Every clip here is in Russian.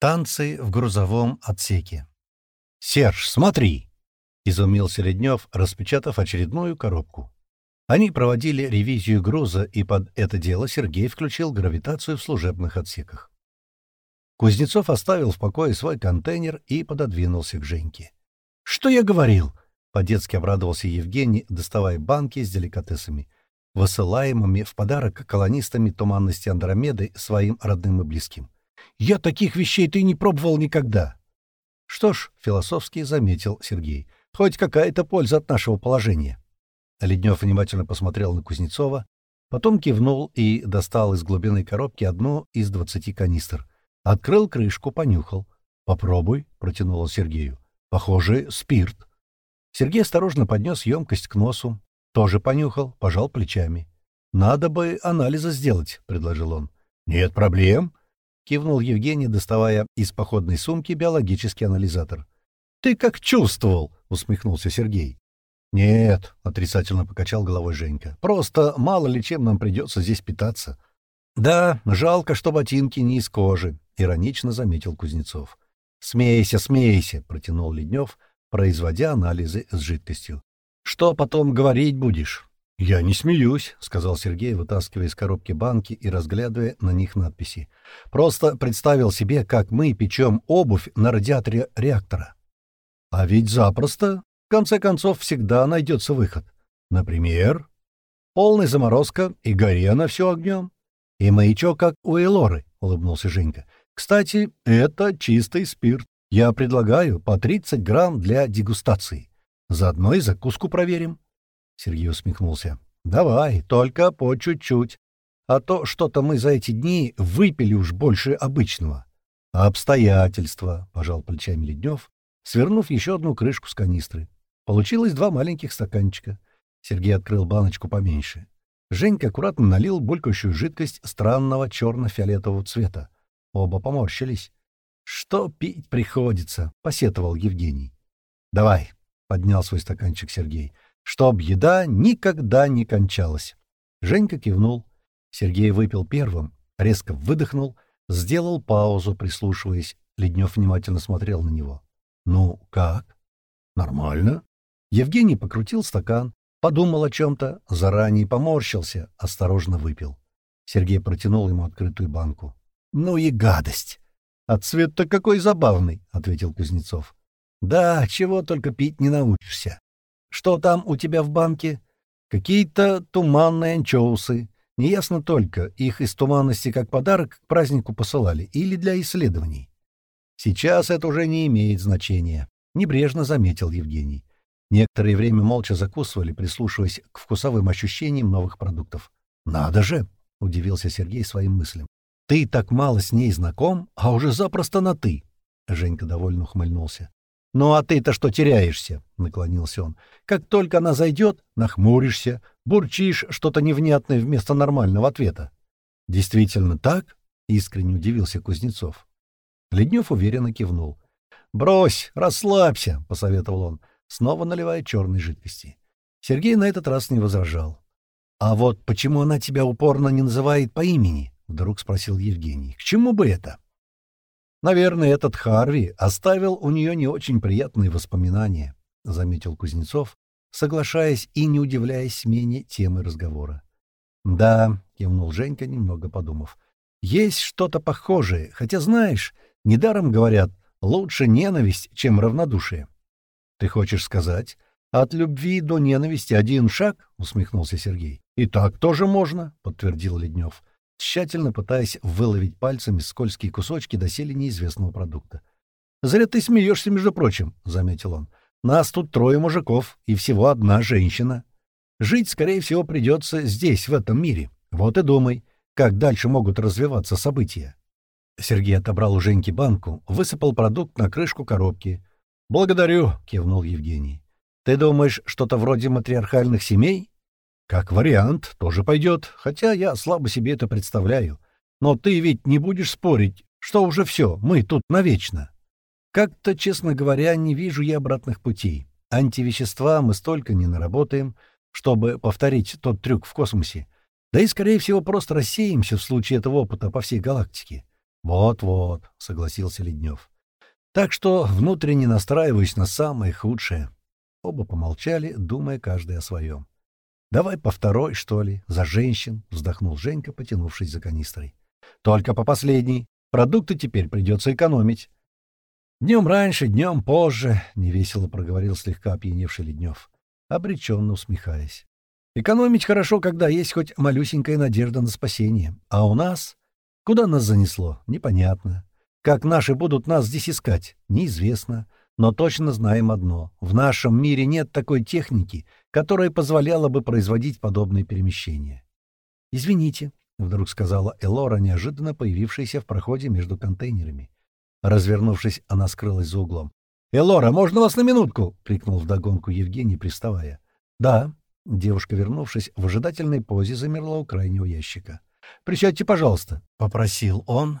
Танцы в грузовом отсеке. «Серж, смотри!» — изумился Леднев, распечатав очередную коробку. Они проводили ревизию груза, и под это дело Сергей включил гравитацию в служебных отсеках. Кузнецов оставил в покое свой контейнер и пододвинулся к Женьке. «Что я говорил?» — по-детски обрадовался Евгений, доставая банки с деликатесами, высылаемыми в подарок колонистами туманности Андромеды своим родным и близким. Я таких вещей ты не пробовал никогда. Что ж, философски заметил Сергей, хоть какая-то польза от нашего положения. Леднев внимательно посмотрел на Кузнецова, потом кивнул и достал из глубины коробки одну из двадцати канистр. Открыл крышку, понюхал. «Попробуй», — протянул Сергею. «Похоже, спирт». Сергей осторожно поднес емкость к носу, тоже понюхал, пожал плечами. «Надо бы анализы сделать», — предложил он. «Нет проблем», — кивнул Евгений, доставая из походной сумки биологический анализатор. «Ты как чувствовал?» — усмехнулся Сергей. «Нет», — отрицательно покачал головой Женька. «Просто мало ли чем нам придется здесь питаться». «Да, жалко, что ботинки не из кожи», — иронично заметил Кузнецов. «Смейся, смейся», — протянул Леднев, производя анализы с жидкостью. «Что потом говорить будешь?» «Я не смеюсь», — сказал Сергей, вытаскивая из коробки банки и разглядывая на них надписи. «Просто представил себе, как мы печем обувь на радиаторе реактора». «А ведь запросто. В конце концов, всегда найдется выход. Например, полная заморозка и горе на все огнем. И маячок, как у Элоры», — улыбнулся Женька. «Кстати, это чистый спирт. Я предлагаю по 30 грамм для дегустации. Заодно и закуску проверим». Сергей усмехнулся. «Давай, только по чуть-чуть. А то что-то мы за эти дни выпили уж больше обычного». «Обстоятельства», — пожал плечами Леднев, свернув еще одну крышку с канистры. Получилось два маленьких стаканчика. Сергей открыл баночку поменьше. Женька аккуратно налил булькающую жидкость странного черно-фиолетового цвета. Оба поморщились. «Что пить приходится?» — посетовал Евгений. «Давай», — поднял свой стаканчик Сергей чтоб еда никогда не кончалась. Женька кивнул. Сергей выпил первым, резко выдохнул, сделал паузу, прислушиваясь. Леднев внимательно смотрел на него. «Ну, как?» «Нормально». Евгений покрутил стакан, подумал о чем-то, заранее поморщился, осторожно выпил. Сергей протянул ему открытую банку. «Ну и гадость!» «А цвет-то какой забавный!» — ответил Кузнецов. «Да, чего только пить не научишься. Что там у тебя в банке? Какие-то туманные анчоусы. Неясно только, их из туманности как подарок к празднику посылали или для исследований. Сейчас это уже не имеет значения, — небрежно заметил Евгений. Некоторое время молча закусывали, прислушиваясь к вкусовым ощущениям новых продуктов. «Надо же!» — удивился Сергей своим мыслям. «Ты так мало с ней знаком, а уже запросто на «ты». Женька довольно ухмыльнулся. «Ну а ты-то что теряешься?» — наклонился он. «Как только она зайдет, нахмуришься, бурчишь что-то невнятное вместо нормального ответа». «Действительно так?» — искренне удивился Кузнецов. Леднев уверенно кивнул. «Брось, расслабься», — посоветовал он, снова наливая черной жидкости. Сергей на этот раз не возражал. «А вот почему она тебя упорно не называет по имени?» — вдруг спросил Евгений. «К чему бы это?» Наверное, этот Харви оставил у нее не очень приятные воспоминания, — заметил Кузнецов, соглашаясь и не удивляясь смене темы разговора. — Да, — кивнул Женька, немного подумав, — есть что-то похожее, хотя, знаешь, недаром говорят, лучше ненависть, чем равнодушие. — Ты хочешь сказать, от любви до ненависти один шаг? — усмехнулся Сергей. — И так тоже можно, — подтвердил Леднев тщательно пытаясь выловить пальцами скользкие кусочки доселе неизвестного продукта. «Зря ты смеешься, между прочим», — заметил он. «Нас тут трое мужиков и всего одна женщина. Жить, скорее всего, придется здесь, в этом мире. Вот и думай, как дальше могут развиваться события». Сергей отобрал у Женьки банку, высыпал продукт на крышку коробки. «Благодарю», — кивнул Евгений. «Ты думаешь, что-то вроде матриархальных семей?» Как вариант, тоже пойдет, хотя я слабо себе это представляю. Но ты ведь не будешь спорить, что уже все, мы тут навечно. Как-то, честно говоря, не вижу я обратных путей. Антивещества мы столько не наработаем, чтобы повторить тот трюк в космосе. Да и, скорее всего, просто рассеемся в случае этого опыта по всей галактике. «Вот-вот», — согласился Леднев. «Так что внутренне настраиваюсь на самое худшее». Оба помолчали, думая каждый о своем. «Давай по второй, что ли, за женщин», — вздохнул Женька, потянувшись за канистрой. «Только по последней. Продукты теперь придется экономить». «Днем раньше, днем позже», — невесело проговорил слегка опьяневший Леднев, обреченно усмехаясь. «Экономить хорошо, когда есть хоть малюсенькая надежда на спасение. А у нас? Куда нас занесло? Непонятно. Как наши будут нас здесь искать? Неизвестно. Но точно знаем одно. В нашем мире нет такой техники, которая позволяла бы производить подобные перемещения. «Извините», — вдруг сказала Элора, неожиданно появившаяся в проходе между контейнерами. Развернувшись, она скрылась за углом. «Элора, можно вас на минутку?» — крикнул вдогонку Евгений, приставая. «Да». Девушка, вернувшись, в ожидательной позе замерла у крайнего ящика. «Присядьте, пожалуйста», — попросил он.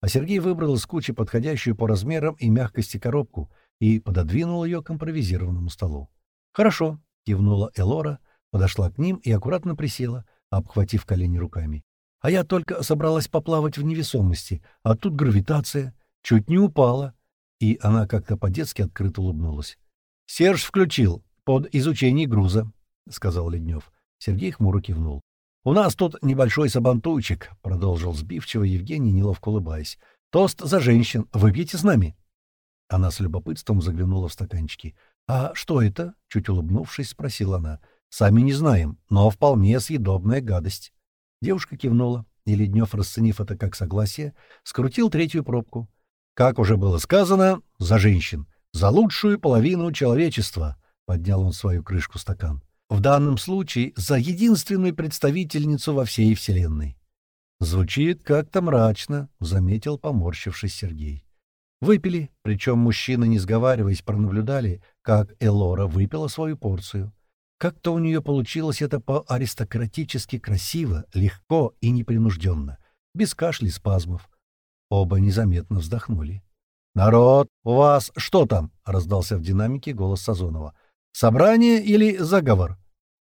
А Сергей выбрал из кучи подходящую по размерам и мягкости коробку и пододвинул ее к импровизированному столу. «Хорошо», — кивнула Элора, подошла к ним и аккуратно присела, обхватив колени руками. «А я только собралась поплавать в невесомости, а тут гравитация. Чуть не упала. И она как-то по-детски открыто улыбнулась. «Серж включил. Под изучение груза», — сказал Леднев. Сергей хмуро кивнул. «У нас тут небольшой сабантуйчик», — продолжил сбивчиво Евгений, неловко улыбаясь. «Тост за женщин. Выпьете с нами?» Она с любопытством заглянула в стаканчики. «А что это?» — чуть улыбнувшись, спросила она. «Сами не знаем, но вполне съедобная гадость». Девушка кивнула, и Леднев, расценив это как согласие, скрутил третью пробку. Как уже было сказано, за женщин, за лучшую половину человечества, поднял он свою крышку стакан. В данном случае за единственную представительницу во всей Вселенной. Звучит как-то мрачно, заметил поморщившись Сергей. Выпили, причем мужчины, не сговариваясь, пронаблюдали, как Элора выпила свою порцию. Как-то у нее получилось это по-аристократически красиво, легко и непринужденно, без кашля и спазмов. Оба незаметно вздохнули. «Народ, у вас что там?» — раздался в динамике голос Сазонова. «Собрание или заговор?»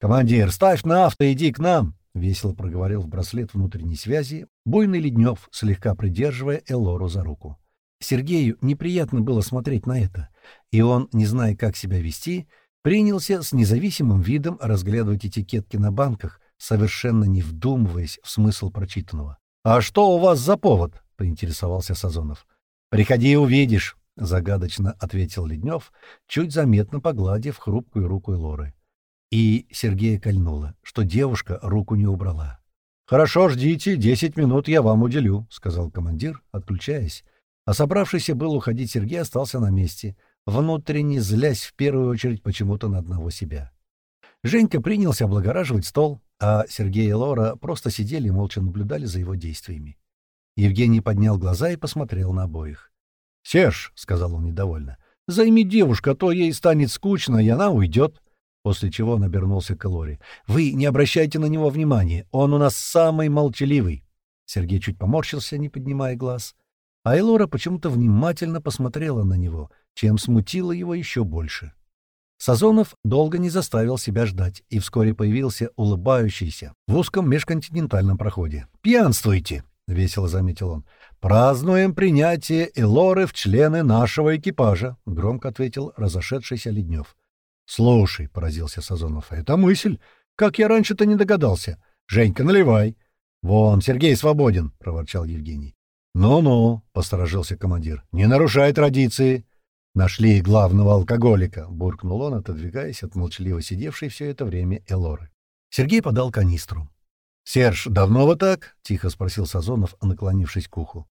«Командир, ставь на авто, иди к нам!» — весело проговорил в браслет внутренней связи буйный Леднев, слегка придерживая Элору за руку. Сергею неприятно было смотреть на это, и он, не зная, как себя вести, принялся с независимым видом разглядывать этикетки на банках, совершенно не вдумываясь в смысл прочитанного. «А что у вас за повод?» поинтересовался Сазонов. «Приходи и увидишь», — загадочно ответил Леднев, чуть заметно погладив хрупкую руку Лоры. И Сергея кольнуло, что девушка руку не убрала. «Хорошо, ждите, десять минут я вам уделю», — сказал командир, отключаясь. А собравшийся был уходить Сергей остался на месте, внутренне злясь в первую очередь почему-то на одного себя. Женька принялся облагораживать стол, а Сергей и Лора просто сидели и молча наблюдали за его действиями. Евгений поднял глаза и посмотрел на обоих. «Серж», — сказал он недовольно, — «займи девушку, а то ей станет скучно, и она уйдет». После чего он обернулся к Лоре. «Вы не обращайте на него внимания, он у нас самый молчаливый». Сергей чуть поморщился, не поднимая глаз. А Элора почему-то внимательно посмотрела на него, чем смутило его еще больше. Сазонов долго не заставил себя ждать и вскоре появился улыбающийся в узком межконтинентальном проходе. «Пьянствуйте!» — весело заметил он. «Празднуем принятие Элоры в члены нашего экипажа», — громко ответил разошедшийся Леднев. «Слушай», — поразился Сазонов, — «это мысль. Как я раньше-то не догадался. Женька, наливай». «Вон, Сергей свободен», — проворчал Евгений. «Ну-ну», — посторожился командир, — «не нарушай традиции». «Нашли главного алкоголика», — буркнул он, отодвигаясь от молчаливо сидевшей все это время Элоры. Сергей подал канистру. «Серж, давно вы так?» — тихо спросил Сазонов, наклонившись к уху.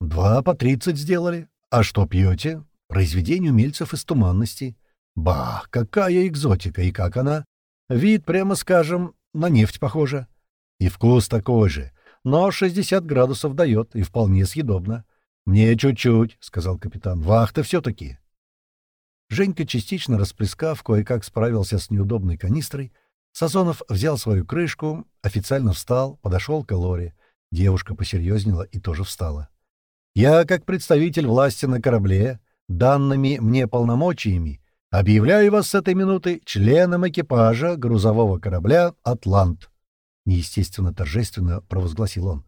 «Два по тридцать сделали. А что пьете?» «Произведение умельцев из туманности». «Бах, какая экзотика! И как она?» «Вид, прямо скажем, на нефть похоже». «И вкус такой же. Но 60 градусов дает, и вполне съедобно». «Мне чуть-чуть», — сказал капитан. «Вахта все-таки». Женька, частично расплескав, кое-как справился с неудобной канистрой, Сазонов взял свою крышку, официально встал, подошел к Лоре. Девушка посерьезнела и тоже встала. «Я, как представитель власти на корабле, данными мне полномочиями, объявляю вас с этой минуты членом экипажа грузового корабля «Атлант». Неестественно торжественно провозгласил он.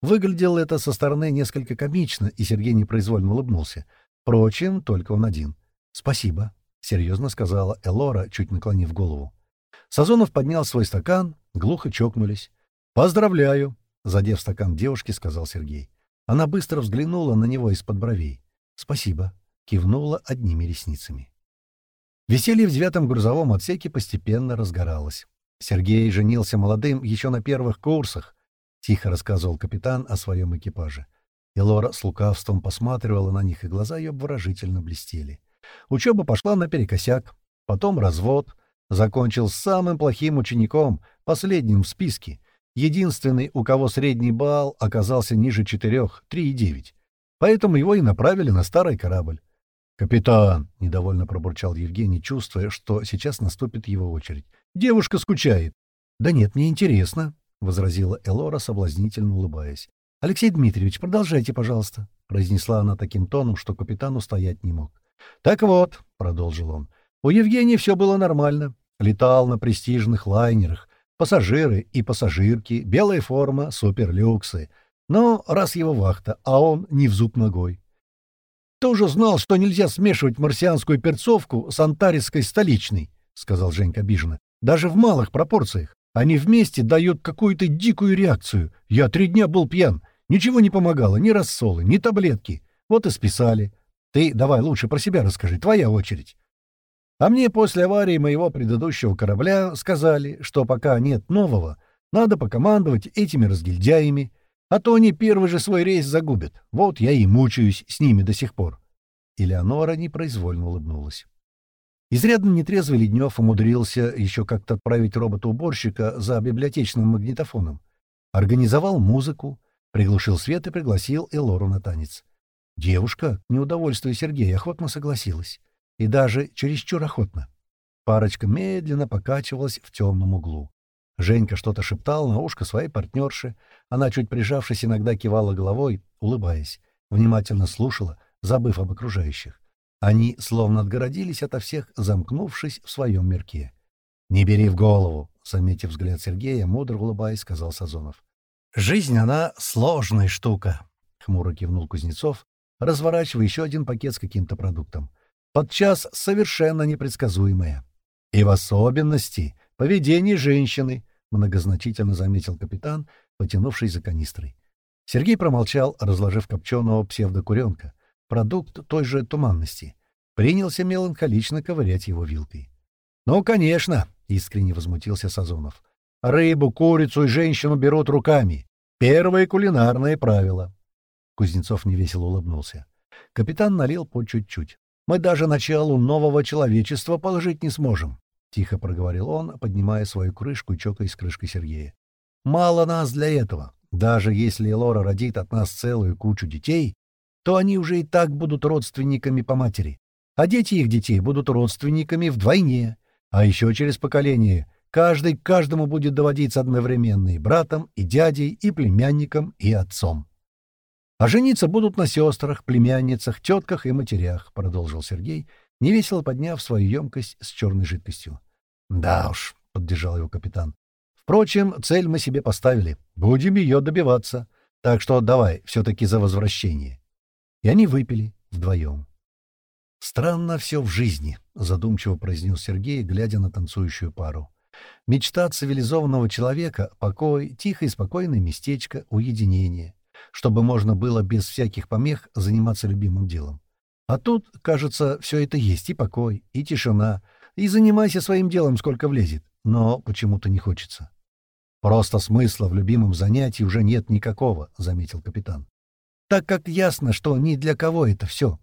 Выглядело это со стороны несколько комично, и Сергей непроизвольно улыбнулся. Впрочем, только он один. «Спасибо», — серьезно сказала Элора, чуть наклонив голову. Сазонов поднял свой стакан, глухо чокнулись. «Поздравляю!» — задев стакан девушки, сказал Сергей. Она быстро взглянула на него из-под бровей. «Спасибо», — кивнула одними ресницами. Веселье в девятом грузовом отсеке постепенно разгоралось. Сергей женился молодым еще на первых курсах, — тихо рассказывал капитан о своем экипаже. И Лора с лукавством посматривала на них, и глаза ее обворожительно блестели. Учеба пошла наперекосяк, потом развод. Закончил самым плохим учеником, последним в списке. Единственный, у кого средний балл оказался ниже четырех, три и девять. Поэтому его и направили на старый корабль. «Капитан!» — недовольно пробурчал Евгений, чувствуя, что сейчас наступит его очередь. «Девушка скучает!» «Да нет, мне интересно!» — возразила Элора, соблазнительно улыбаясь. «Алексей Дмитриевич, продолжайте, пожалуйста!» — произнесла она таким тоном, что капитан устоять не мог. «Так вот», — продолжил он, — «у Евгения все было нормально. Летал на престижных лайнерах, пассажиры и пассажирки, белая форма, суперлюксы. Но раз его вахта, а он не в зуб ногой тоже знал, что нельзя смешивать марсианскую перцовку с антарисской столичной», — сказал Женька обиженно. «Даже в малых пропорциях. Они вместе дают какую-то дикую реакцию. Я три дня был пьян. Ничего не помогало, ни рассолы, ни таблетки. Вот и списали. Ты давай лучше про себя расскажи, твоя очередь». А мне после аварии моего предыдущего корабля сказали, что пока нет нового, надо покомандовать этими разгильдяями, а то они первый же свой рейс загубят. Вот я и мучаюсь с ними до сих пор. Элеонора непроизвольно улыбнулась. Изрядно нетрезвый Леднев умудрился еще как-то отправить робота-уборщика за библиотечным магнитофоном. Организовал музыку, приглушил свет и пригласил Элору на танец. Девушка, к неудовольствию Сергея, охотно согласилась. И даже чересчур охотно. Парочка медленно покачивалась в темном углу. Женька что-то шептал на ушко своей партнерши. Она, чуть прижавшись, иногда кивала головой, улыбаясь. Внимательно слушала, забыв об окружающих. Они словно отгородились ото всех, замкнувшись в своем мирке. «Не бери в голову», — заметив взгляд Сергея, мудро улыбаясь, сказал Сазонов. «Жизнь, она сложная штука», — хмуро кивнул Кузнецов, разворачивая еще один пакет с каким-то продуктом. «Подчас совершенно непредсказуемая. И в особенности поведение женщины, — многозначительно заметил капитан, потянувшись за канистрой. Сергей промолчал, разложив копченого псевдокуренка, продукт той же туманности. Принялся меланхолично ковырять его вилкой. «Ну, конечно!» — искренне возмутился Сазонов. «Рыбу, курицу и женщину берут руками. Первое кулинарное правило». Кузнецов невесело улыбнулся. Капитан налил по чуть-чуть. «Мы даже началу нового человечества положить не сможем. — тихо проговорил он, поднимая свою крышку и чокаясь крышкой Сергея. «Мало нас для этого. Даже если Лора родит от нас целую кучу детей, то они уже и так будут родственниками по матери. А дети их детей будут родственниками вдвойне. А еще через поколение каждый каждому будет доводиться одновременно и братом, и дядей, и племянником, и отцом. А жениться будут на сестрах, племянницах, тетках и матерях, — продолжил Сергей, — невесело подняв свою емкость с черной жидкостью. «Да уж», — поддержал его капитан. «Впрочем, цель мы себе поставили. Будем ее добиваться. Так что давай все-таки за возвращение». И они выпили вдвоем. «Странно все в жизни», — задумчиво произнес Сергей, глядя на танцующую пару. «Мечта цивилизованного человека — покой, тихое и спокойное местечко, уединение, чтобы можно было без всяких помех заниматься любимым делом. А тут, кажется, все это есть, и покой, и тишина, и занимайся своим делом, сколько влезет, но почему-то не хочется. «Просто смысла в любимом занятии уже нет никакого», — заметил капитан. «Так как ясно, что ни для кого это все».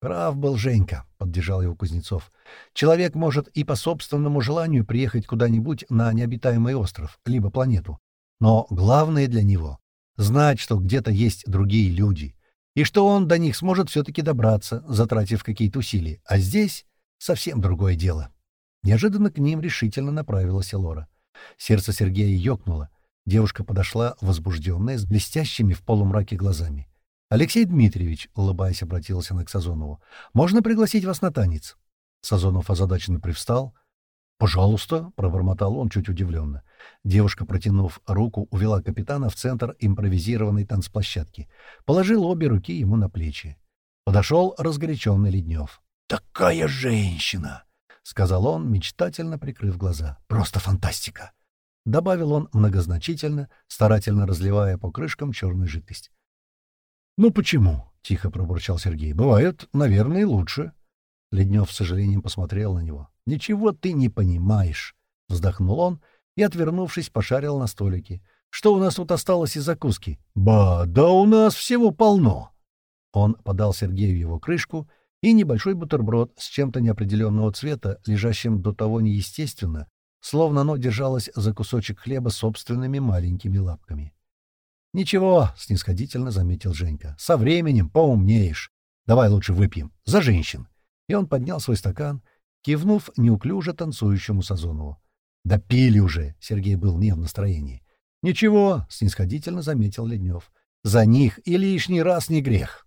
«Прав был Женька», — поддержал его Кузнецов. «Человек может и по собственному желанию приехать куда-нибудь на необитаемый остров, либо планету. Но главное для него — знать, что где-то есть другие люди, и что он до них сможет все-таки добраться, затратив какие-то усилия. А здесь совсем другое дело. Неожиданно к ним решительно направилась Лора. Сердце Сергея ёкнуло. Девушка подошла, возбужденная, с блестящими в полумраке глазами. «Алексей Дмитриевич», — улыбаясь, обратилась она к Сазонову, — «можно пригласить вас на танец?» Сазонов озадаченно привстал. «Пожалуйста», — пробормотал он чуть удивленно. Девушка, протянув руку, увела капитана в центр импровизированной танцплощадки. Положил обе руки ему на плечи. Подошел разгоряченный Леднев. «Такая женщина!» — сказал он, мечтательно прикрыв глаза. «Просто фантастика!» — добавил он многозначительно, старательно разливая по крышкам черную жидкость. «Ну почему?» — тихо пробурчал Сергей. «Бывает, наверное, лучше». Леднев с сожалением посмотрел на него. «Ничего ты не понимаешь», — вздохнул он и, отвернувшись, пошарил на столике. «Что у нас тут осталось из закуски?» «Ба, да у нас всего полно!» Он подал Сергею его крышку и небольшой бутерброд с чем-то неопределенного цвета, лежащим до того неестественно, словно оно держалось за кусочек хлеба собственными маленькими лапками. «Ничего», — снисходительно заметил Женька, — «со временем поумнеешь. Давай лучше выпьем. За женщин». И он поднял свой стакан, кивнув неуклюже танцующему Сазонову. «Да пили уже!» — Сергей был не в настроении. «Ничего», — снисходительно заметил Леднев. «За них и лишний раз не грех».